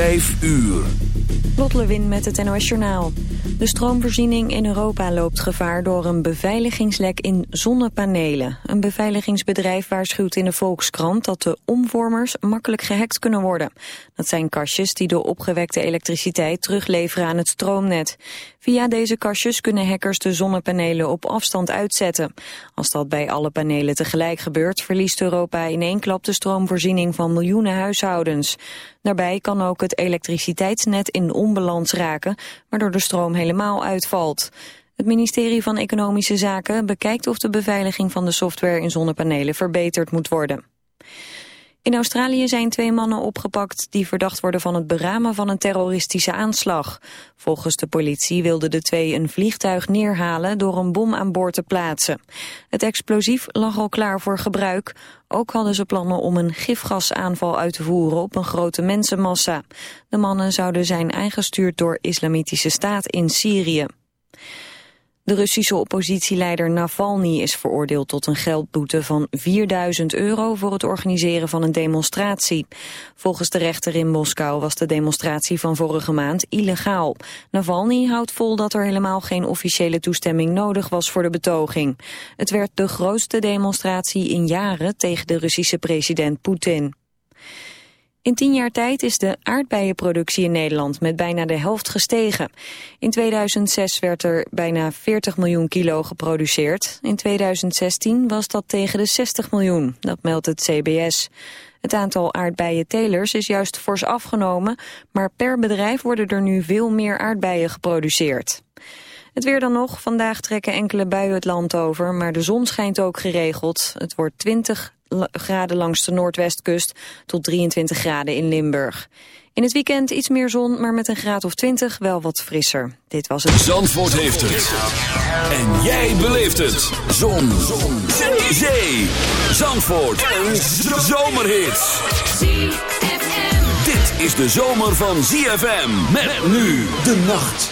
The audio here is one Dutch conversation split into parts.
5 uur. Lot Lewin met het NOS Journaal. De stroomvoorziening in Europa loopt gevaar door een beveiligingslek in zonnepanelen. Een beveiligingsbedrijf waarschuwt in de Volkskrant dat de omvormers makkelijk gehackt kunnen worden. Dat zijn kastjes die de opgewekte elektriciteit terugleveren aan het stroomnet. Via deze kastjes kunnen hackers de zonnepanelen op afstand uitzetten. Als dat bij alle panelen tegelijk gebeurt, verliest Europa in één klap de stroomvoorziening van miljoenen huishoudens. Daarbij kan ook het elektriciteitsnet in onbalans raken, waardoor de stroom helemaal uitvalt. Het ministerie van Economische Zaken bekijkt of de beveiliging van de software in zonnepanelen verbeterd moet worden. In Australië zijn twee mannen opgepakt die verdacht worden van het beramen van een terroristische aanslag. Volgens de politie wilden de twee een vliegtuig neerhalen door een bom aan boord te plaatsen. Het explosief lag al klaar voor gebruik. Ook hadden ze plannen om een gifgasaanval uit te voeren op een grote mensenmassa. De mannen zouden zijn aangestuurd door Islamitische Staat in Syrië. De Russische oppositieleider Navalny is veroordeeld tot een geldboete van 4000 euro voor het organiseren van een demonstratie. Volgens de rechter in Moskou was de demonstratie van vorige maand illegaal. Navalny houdt vol dat er helemaal geen officiële toestemming nodig was voor de betoging. Het werd de grootste demonstratie in jaren tegen de Russische president Poetin. In tien jaar tijd is de aardbeienproductie in Nederland met bijna de helft gestegen. In 2006 werd er bijna 40 miljoen kilo geproduceerd. In 2016 was dat tegen de 60 miljoen, dat meldt het CBS. Het aantal aardbeientelers is juist fors afgenomen, maar per bedrijf worden er nu veel meer aardbeien geproduceerd. Het weer dan nog. Vandaag trekken enkele buien het land over, maar de zon schijnt ook geregeld. Het wordt 20 graden langs de noordwestkust tot 23 graden in Limburg. In het weekend iets meer zon, maar met een graad of 20 wel wat frisser. Dit was het. Zandvoort heeft het. En jij beleeft het. Zon. zon. Zee. Zandvoort. Een zomerhit. Dit is de zomer van ZFM. Met nu de nacht.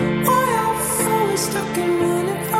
Why I'm always stuck in running.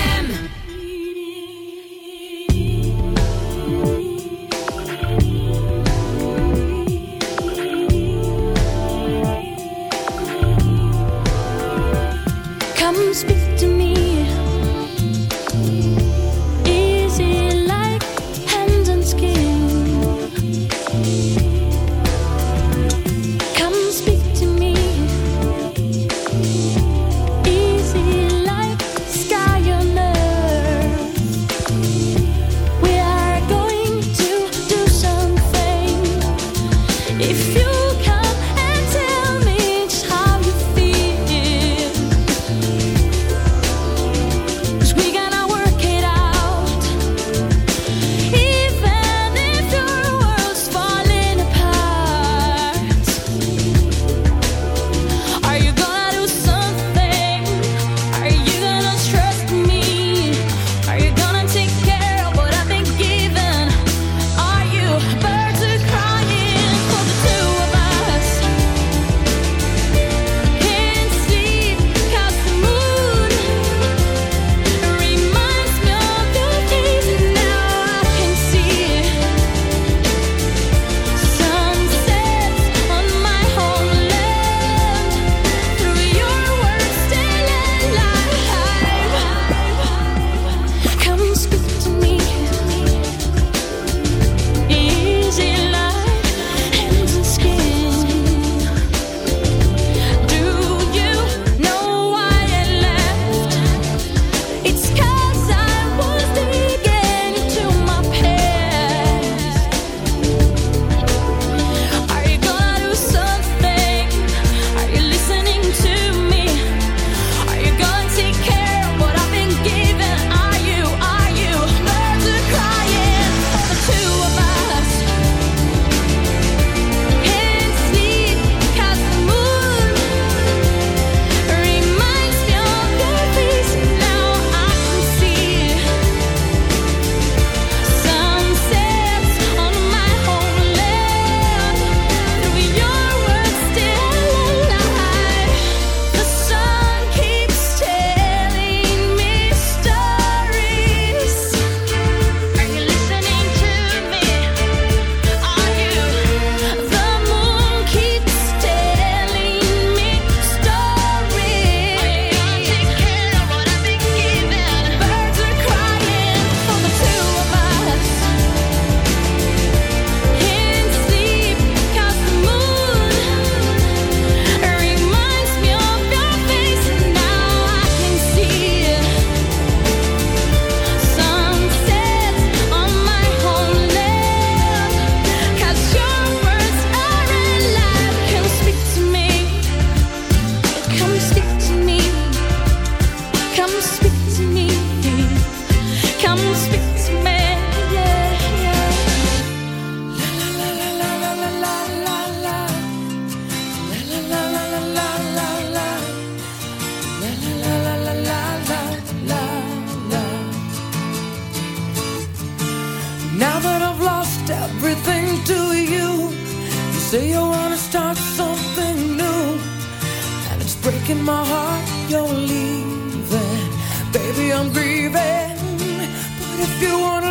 Baby, I'm grieving, but if you wanna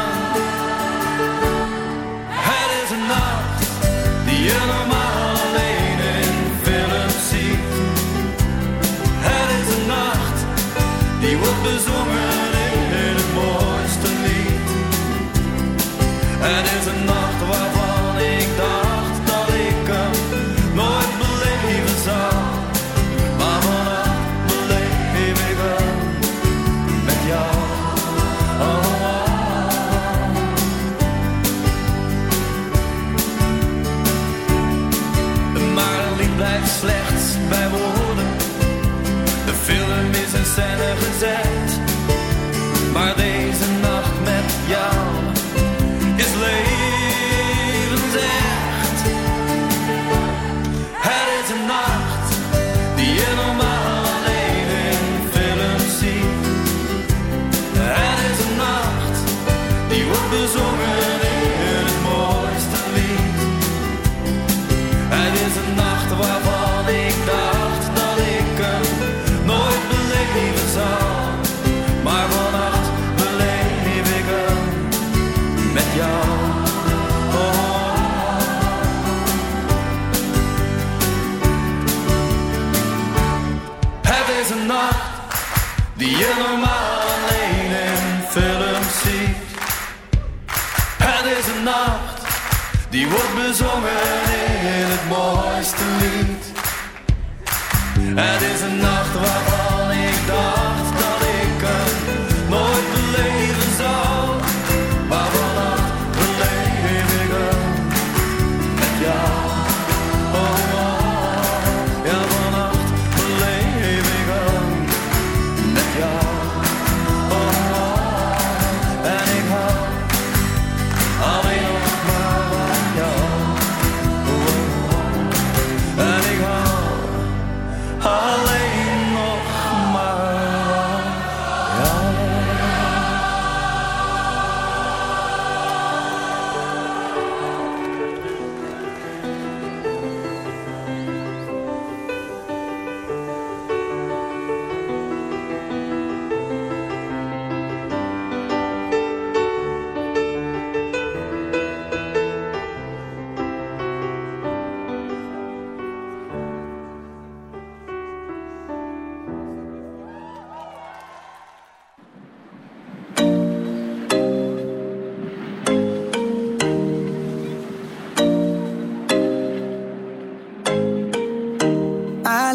Eu não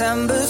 December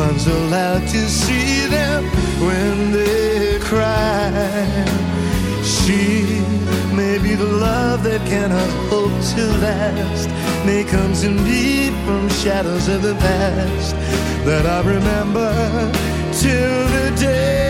one's allowed to see them when they cry. She may be the love that cannot hope to last, may comes in from shadows of the past that I remember till the day.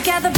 together.